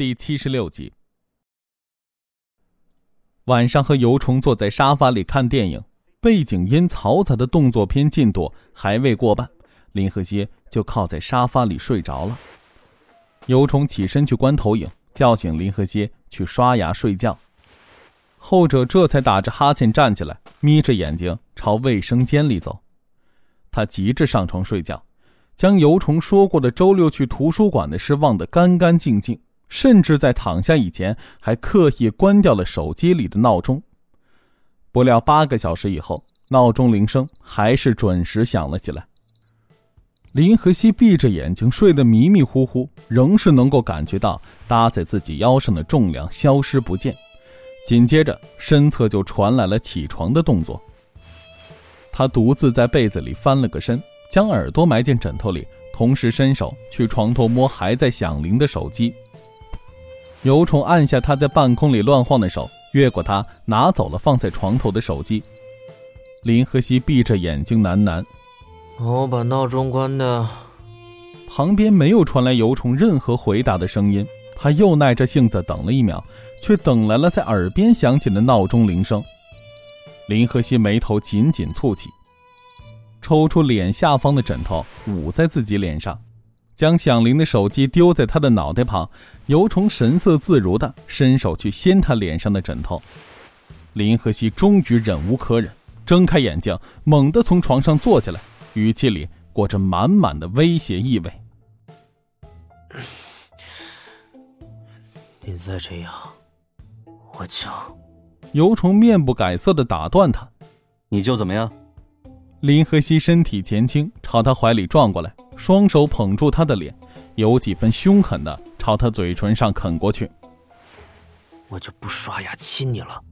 第七十六集。晚上和尤虫坐在沙发里看电影，背景音嘈杂的动作片进度还未过半，林和熙就靠在沙发里睡着了。尤虫起身去关投影，叫醒林和熙去刷牙睡觉。后者这才打着哈欠站起来，眯着眼睛朝卫生间里走。他急着上床睡觉。将尤虫说过的周六去图书馆的事忘得干干净净，甚至在躺下以前还刻意关掉了手机里的闹钟。不料八个小时以后，闹钟铃声还是准时响了起来。林和熙闭着眼睛睡得迷迷糊糊，仍是能够感觉到搭在自己腰上的重量消失不见。紧接着，身侧就传来了起床的动作。他独自在被子里翻了个身。将耳朵埋进枕头里，同时伸手去床头摸还在响铃的手机。尤虫按下他在半空里乱晃的手，越过他拿走了放在床头的手机。林和熙闭着眼睛喃喃：“我把闹钟关的。”旁边没有传来尤虫任何回答的声音，他又耐着性子等了一秒，却等来了在耳边响起的闹钟铃声。林和熙眉头紧紧蹙起。抽出脸下方的枕头捂在自己脸上，将响铃的手机丢在他的脑袋旁，尤虫神色自如的伸手去掀他脸上的枕头。林和熙终于忍无可忍，睁开眼睛，猛地从床上坐起来，语气里裹着满满的威胁意味：“你再这样，我就……”尤虫面不改色的打断他：“你就怎么样？”林和熙身体前倾，朝他怀里撞过来，双手捧住他的脸，有几分凶狠的朝他嘴唇上啃过去。我就不刷牙亲你了。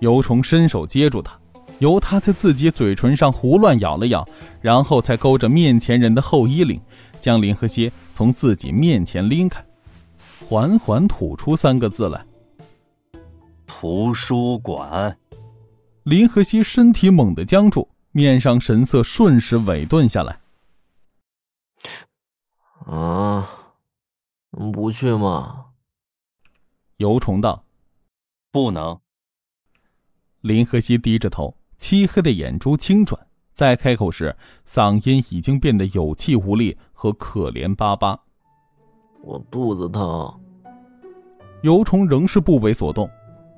尤虫伸手接住他，由他在自己嘴唇上胡乱咬了咬，然后才勾着面前人的后衣领，将林和熙从自己面前拎开，缓缓吐出三个字来：“图书馆。”林和熙身体猛地僵住。面上神色瞬时萎顿下来。啊，不去吗？尤虫道：“不能。”林和熙低着头，漆黑的眼珠轻转，再开口时，嗓音已经变得有气无力和可怜巴巴。我肚子疼。尤虫仍是不为所动。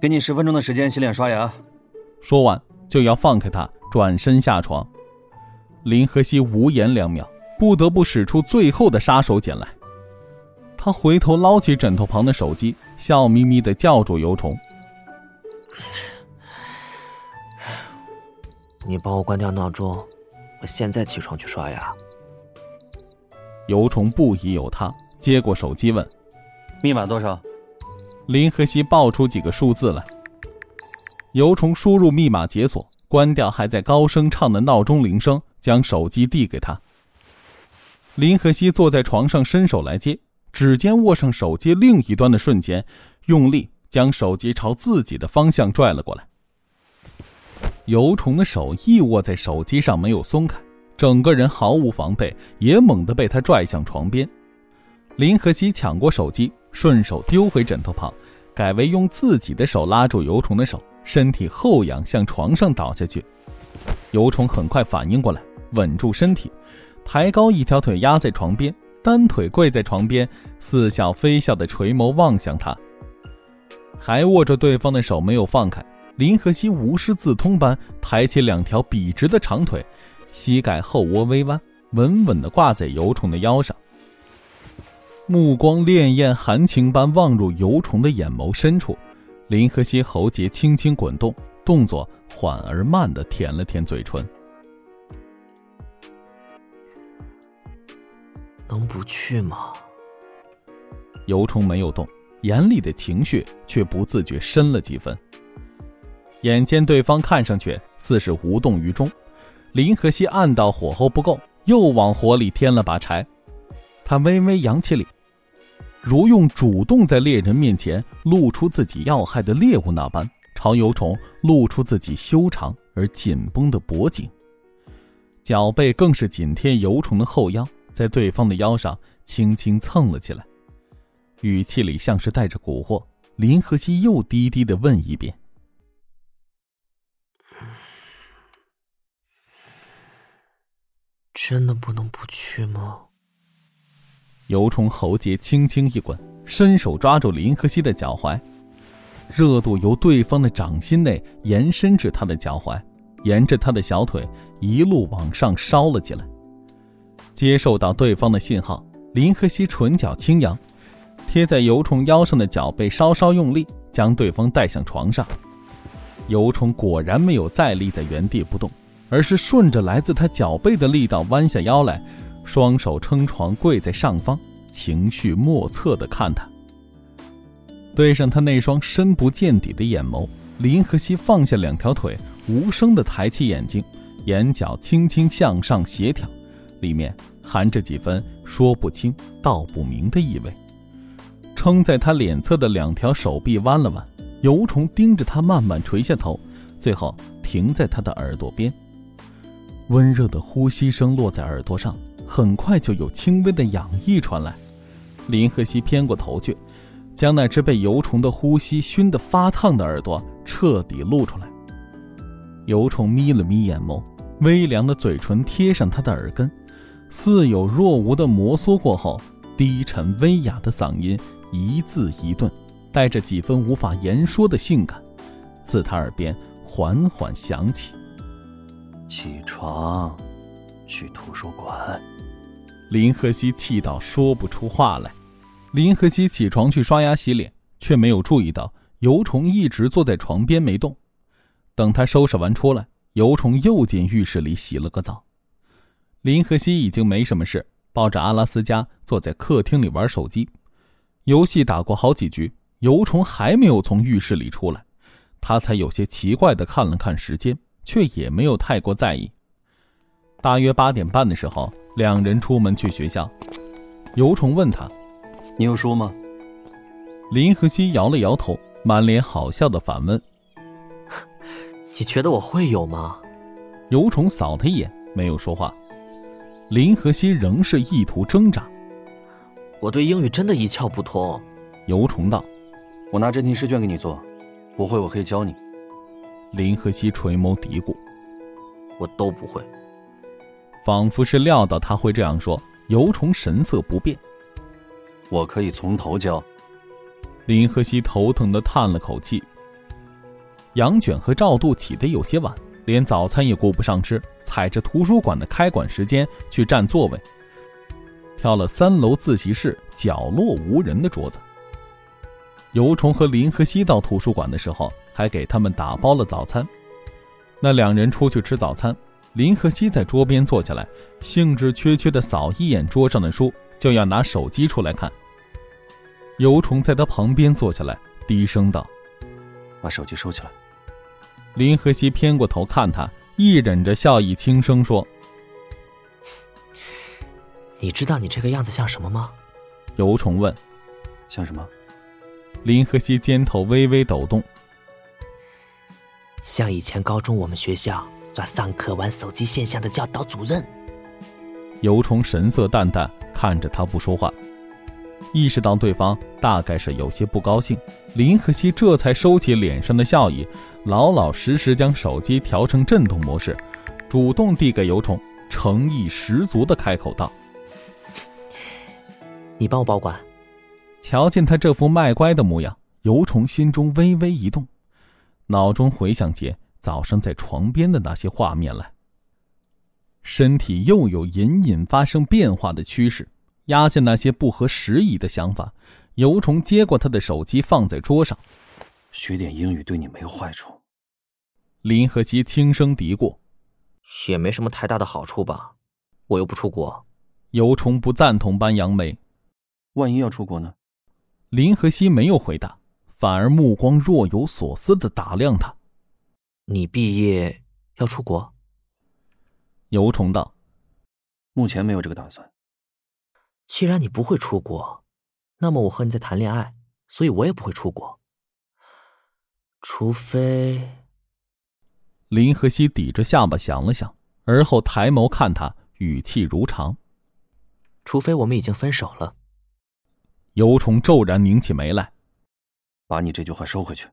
给你十分钟的时间洗脸刷牙。说完就要放开他。转身下床，林和熙无言两秒，不得不使出最后的杀手锏来。他回头捞起枕头旁的手机，笑眯眯的叫住尤虫：“你帮我关掉闹钟，我现在起床去刷牙。”尤虫不疑有他，接过手机问：“密码多少？”林和熙报出几个数字来。尤虫输入密码解锁。关掉还在高声唱的闹钟铃声，将手机递给他。林和熙坐在床上，伸手来接，指尖握上手机另一端的瞬间，用力将手机朝自己的方向拽了过来。尤虫的手一握在手机上，没有松开，整个人毫无防备，也猛地被他拽向床边。林和熙抢过手机，顺手丢回枕头旁，改为用自己的手拉住尤虫的手。身体后仰向床上倒下去，尤虫很快反应过来，稳住身体，抬高一条腿压在床边，单腿跪在床边，似笑非笑的垂眸望向他，还握着对方的手没有放开。林和熙无师自通般抬起两条笔直的长腿，膝盖后窝微弯，稳稳地挂在尤虫的腰上，目光潋滟含情般望入尤虫的眼眸深处。林和熙喉结轻轻滚动，动作缓而慢的舔了舔嘴唇。能不去吗？尤虫没有动，眼里的情绪却不自觉深了几分。眼见对方看上去似是无动于衷，林和熙暗道火候不够，又往火里添了把柴。他微微扬起脸。如用主动在猎人面前露出自己要害的猎物那般，朝尤虫露出自己修长而紧绷的脖颈，脚背更是紧贴尤虫的后腰，在对方的腰上轻轻蹭了起来。语气里像是带着蛊惑。林和熙又低低的问一遍：“真的不能不去吗？”尤虫喉结轻轻一滚，伸手抓住林和熙的脚踝，热度由对方的掌心内延伸至他的脚踝，沿着他的小腿一路往上烧了起来。接受到对方的信号，林和熙唇角轻扬。贴在尤虫腰上的脚背稍稍用力，将对方带向床上。尤虫果然没有再立在原地不动，而是顺着来自他脚背的力道弯下腰来，双手撑床跪在上方，情绪莫测的看他。对上他那双深不见底的眼眸，林和熙放下两条腿，无声的抬起眼睛，眼角轻轻向上斜挑，里面含着几分说不清道不明的意味。撑在他脸侧的两条手臂弯了弯，油虫盯着他慢慢垂下头，最后停在他的耳朵边。温热的呼吸声落在耳朵上，很快就有轻微的痒意传来。林和熙偏过头去，将那只被油虫的呼吸熏得发烫的耳朵彻底露出来。油虫眯了眯眼眸，微凉的嘴唇贴上他的耳根，似有若无的摩挲过后，低沉微哑的嗓音。一字一顿，带着几分无法言说的性感，自他耳边缓缓响起：“起床，去图书馆。”林和熙气到说不出话来。林和熙起床去刷牙洗脸，却没有注意到尤虫一直坐在床边没动。等他收拾完出来，尤虫又进浴室里洗了个澡。林和熙已经没什么事，抱着阿拉斯加坐在客厅里玩手机。游戏打过好几局，尤虫还没有从浴室里出来，他才有些奇怪的看了看时间，却也没有太过在意。大约八点半的时候，两人出门去学校。尤虫问他：“你有书吗？”林和熙摇了摇头，满脸好笑的反问：“你觉得我会有吗？”尤虫扫他一眼，没有说话。林和熙仍是意图挣扎。我对英语真的一窍不通，尤虫道：“我拿真题试卷给你做，不会我可以教你。”林和熙垂眸嘀咕：“我都不会。”仿佛是料到他会这样说，尤虫神色不变：“我可以从头教。”林和熙头疼的叹了口气。杨卷和赵度起得有些晚，连早餐也顾不上吃，踩着图书馆的开馆时间去占座位。挑了三楼自习室角落无人的桌子。尤虫和林和熙到图书馆的时候，还给他们打包了早餐。那两人出去吃早餐，林和熙在桌边坐下来，兴致缺缺的扫一眼桌上的书，就要拿手机出来看。尤虫在他旁边坐下来，低声道：“把手机收起来。”林和熙偏过头看他，一忍着笑意，轻声说。你知道你这个样子像什么吗？尤虫问。像什么？林和熙肩头微微抖动。像以前高中我们学校抓上课玩手机现象的教导主任。尤虫神色淡淡看着他不说话，意识到对方大概是有些不高兴，林和熙这才收起脸上的笑意，老老实实将手机调成震动模式，主动递给尤虫，诚意十足的开口道。你帮我保管。瞧见他这副卖乖的模样，尤虫心中微微一动，脑中回想起早上在床边的那些画面来，身体又有隐隐发生变化的趋势，压下那些不合时宜的想法。尤虫接过他的手机，放在桌上，学点英语对你没有坏处。林和熙轻声嘀咕：“也没什么太大的好处吧，我又不出国。”尤虫不赞同班扬眉。万一要出国呢？林和熙没有回答，反而目光若有所思的打量他。你毕业要出国？尤虫道：“目前没有这个打算。”既然你不会出国，那么我和你在谈恋爱，所以我也不会出国。除非……林和熙抵着下巴想了想，而后抬眸看他，语气如常：“除非我们已经分手了。”尤虫骤然拧起眉来，把你这句话收回去。